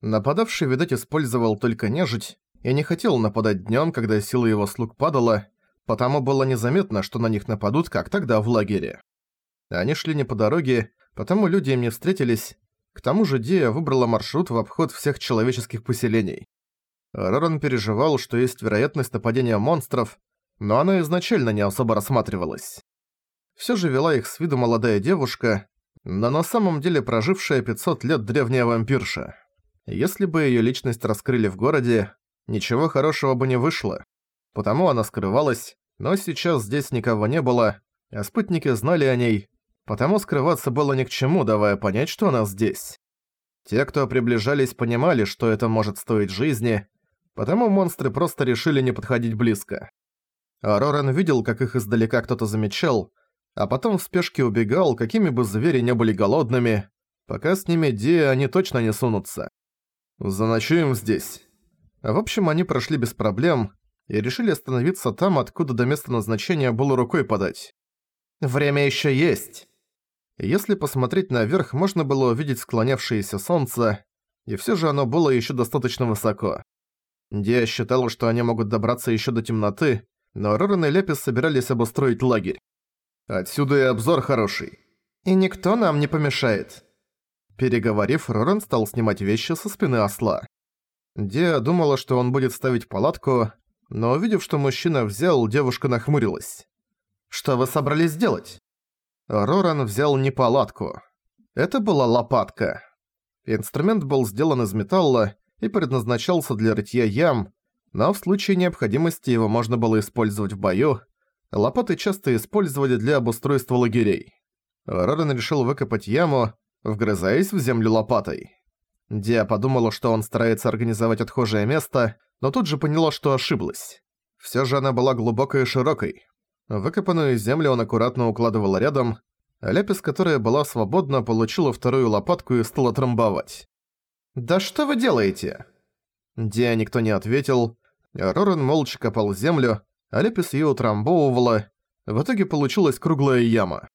Нападавший, видать, использовал только нежить и не хотел нападать днём, когда сила его слуг падала, потому было незаметно, что на них нападут, как тогда в лагере. Они шли не по дороге, потому люди им не встретились. К тому же Дия выбрала маршрут в обход всех человеческих поселений. Роран переживал, что есть вероятность нападения монстров, но она изначально не особо рассматривалась. Всё же вела их с виду молодая девушка, но на самом деле прожившая 500 лет древняя вампирша. Если бы её личность раскрыли в городе, ничего хорошего бы не вышло. Потому она скрывалась, но сейчас здесь никого не было, а спутники знали о ней, потому скрываться было ни к чему, давая понять, что она здесь. Те, кто приближались, понимали, что это может стоить жизни, потому монстры просто решили не подходить близко. А Роран видел, как их издалека кто-то замечал, а потом в спешке убегал, какими бы звери не были голодными, пока с ними Ди они точно не сунутся. Заночуем здесь. В общем, они прошли без проблем и решили остановиться там, откуда до места назначения было рукой подать. Время ещё есть. Если посмотреть наверх, можно было увидеть склонявшееся солнце, и всё же оно было ещё достаточно высоко. Диа считала, что они могут добраться ещё до темноты, но Роран и Лепис собирались обустроить лагерь. Отсюда и обзор хороший. И никто нам не помешает. Переговорив, Роран стал снимать вещи со спины осла. Диа думала, что он будет ставить палатку, но увидев, что мужчина взял, девушка нахмурилась. «Что вы собрались делать?» Роран взял не палатку. Это была лопатка. Инструмент был сделан из металла и предназначался для рытья ям, но в случае необходимости его можно было использовать в бою. Лопаты часто использовали для обустройства лагерей. Роран решил выкопать яму, вгрызаясь в землю лопатой. Диа подумала, что он старается организовать отхожее место, но тут же поняла, что ошиблась. Всё же она была глубокой и широкой. Выкопанную землю он аккуратно укладывал рядом, а Лепис, которая была свободна, получила вторую лопатку и стала трамбовать. «Да что вы делаете?» Диа никто не ответил, Роран молча копал землю, а Лепис её утрамбовывала. В итоге получилась круглая яма.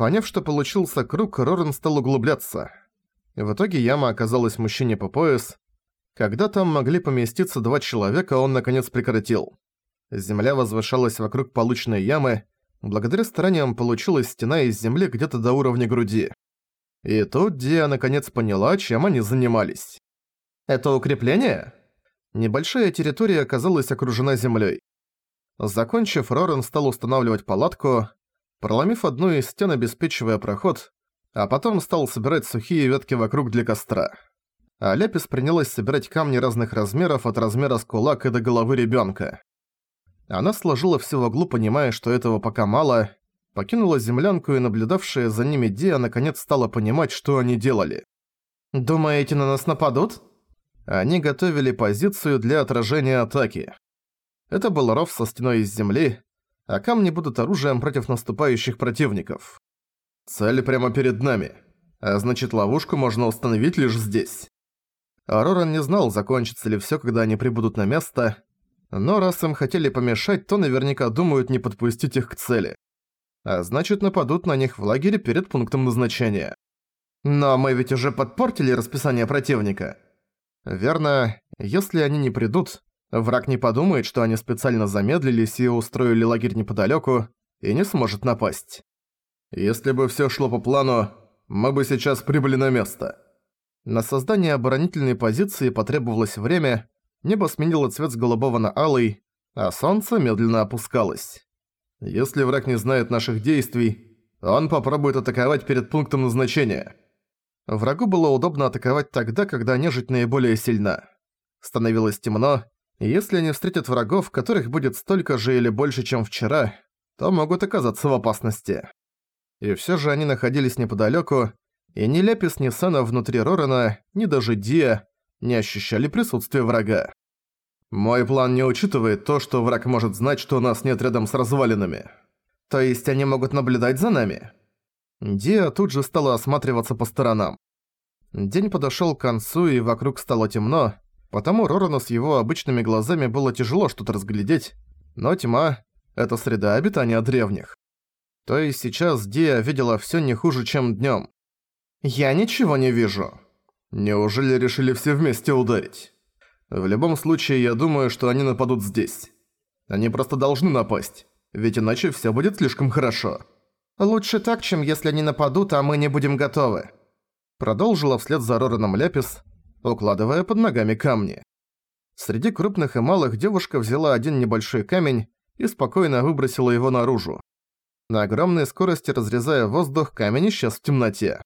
Поняв, что получился круг, Роран стал углубляться. В итоге яма оказалась мужчине по пояс. Когда там могли поместиться два человека, он наконец прекратил. Земля возвышалась вокруг полученной ямы. Благодаря стараниям получилась стена из земли где-то до уровня груди. И тут Диа наконец поняла, чем они занимались. «Это укрепление?» Небольшая территория оказалась окружена землей. Закончив, Рорен стал устанавливать палатку, проломив одну из стен, обеспечивая проход, а потом стал собирать сухие ветки вокруг для костра. А Лепис принялась собирать камни разных размеров от размера с кулак и до головы ребенка. Она сложила все в углу, понимая, что этого пока мало, покинула землянку и наблюдавшая за ними Диа наконец стала понимать, что они делали. «Думаете, на нас нападут?» Они готовили позицию для отражения атаки. Это был ров со стеной из земли, а камни будут оружием против наступающих противников. Цель прямо перед нами, а значит ловушку можно установить лишь здесь. Роран не знал, закончится ли всё, когда они прибудут на место, но раз им хотели помешать, то наверняка думают не подпустить их к цели. А значит нападут на них в лагере перед пунктом назначения. Но мы ведь уже подпортили расписание противника. Верно, если они не придут, Враг не подумает, что они специально замедлились и устроили лагерь неподалёку, и не сможет напасть. Если бы всё шло по плану, мы бы сейчас прибыли на место. На создание оборонительной позиции потребовалось время, небо сменило цвет с голубого на алый, а солнце медленно опускалось. Если враг не знает наших действий, он попробует атаковать перед пунктом назначения. Врагу было удобно атаковать тогда, когда нежить наиболее сильна. Становилось темно, если они встретят врагов, которых будет столько же или больше, чем вчера, то могут оказаться в опасности. И всё же они находились неподалёку, и ни Лепис, ни Сена внутри Рорана, ни даже Диа не ощущали присутствия врага. Мой план не учитывает то, что враг может знать, что у нас нет рядом с развалинами. То есть они могут наблюдать за нами? Диа тут же стала осматриваться по сторонам. День подошёл к концу, и вокруг стало темно, Потому Рорану с его обычными глазами было тяжело что-то разглядеть, но тьма — это среда обитания древних. То есть сейчас Диа видела всё не хуже, чем днём. «Я ничего не вижу». Неужели решили все вместе ударить? В любом случае, я думаю, что они нападут здесь. Они просто должны напасть, ведь иначе все будет слишком хорошо. Лучше так, чем если они нападут, а мы не будем готовы. Продолжила вслед за Рораном Ляпис, укладывая под ногами камни. Среди крупных и малых девушка взяла один небольшой камень и спокойно выбросила его наружу. На огромной скорости разрезая воздух, камень исчез в темноте.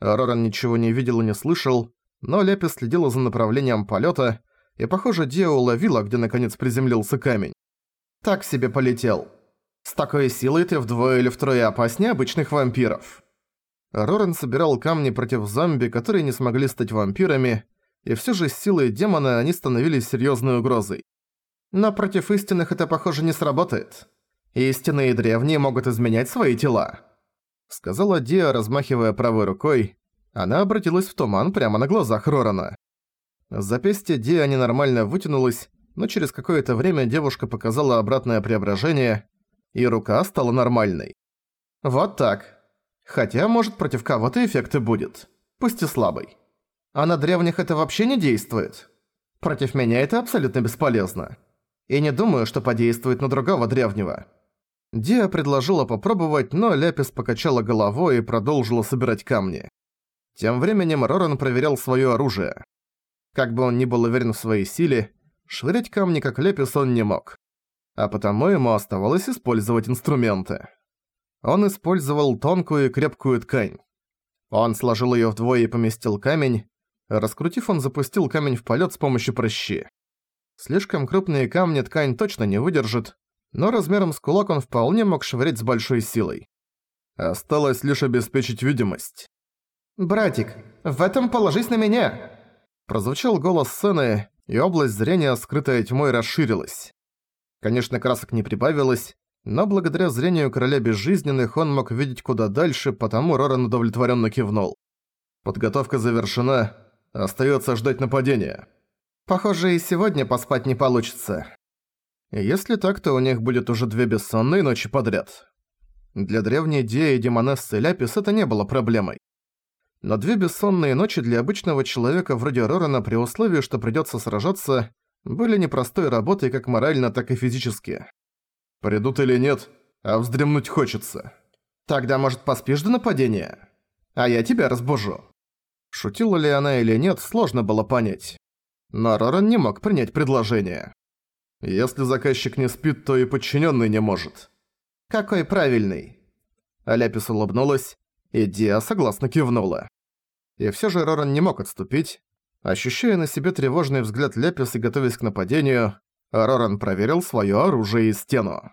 Роран ничего не видел и не слышал, но Ляпис следила за направлением полета, и, похоже, Дио уловила, где наконец приземлился камень. «Так себе полетел. С такой силой ты вдвое или втрое опаснее обычных вампиров». Роран собирал камни против зомби, которые не смогли стать вампирами, и все же с силой демона они становились серьезной угрозой. Но против истинных это, похоже, не сработает. Истинные древние могут изменять свои тела. Сказала Диа, размахивая правой рукой. Она обратилась в туман прямо на глазах Рорана. Запястье Диа ненормально вытянулось, но через какое-то время девушка показала обратное преображение, и рука стала нормальной. Вот так. Хотя, может, против кого-то эффект и будет. Пусть и слабый. А на древних это вообще не действует. Против меня это абсолютно бесполезно. И не думаю, что подействует на другого древнего. Диа предложила попробовать, но Ляпис покачала головой и продолжила собирать камни. Тем временем Роран проверял своё оружие. Как бы он ни был уверен в своей силе, швырять камни как Лепис он не мог. А потому ему оставалось использовать инструменты. Он использовал тонкую и крепкую ткань. Он сложил её вдвое и поместил камень. Раскрутив, он запустил камень в полёт с помощью прыщи. Слишком крупные камни ткань точно не выдержит, но размером с кулак он вполне мог швырять с большой силой. Осталось лишь обеспечить видимость. «Братик, в этом положись на меня!» Прозвучал голос сцены, и область зрения, скрытая тьмой, расширилась. Конечно, красок не прибавилось, но благодаря зрению короля безжизненных он мог видеть куда дальше, потому Роран удовлетворенно кивнул. Подготовка завершена, остается ждать нападения. Похоже, и сегодня поспать не получится. Если так, то у них будет уже две бессонные ночи подряд. Для древней Деи, Демонессы Ляпис это не было проблемой. Но две бессонные ночи для обычного человека вроде Рорана при условии, что придётся сражаться, были непростой работой как морально, так и физически. Придут или нет, а вздремнуть хочется. Тогда, может, поспишь до нападения? А я тебя разбужу. Шутила ли она или нет, сложно было понять. Но Роран не мог принять предложение. Если заказчик не спит, то и подчиненный не может. Какой правильный. Аляпис улыбнулась, и Диа согласно кивнула. И все же Роран не мог отступить. Ощущая на себе тревожный взгляд Ляпис и готовясь к нападению, Роран проверил свое оружие и стену.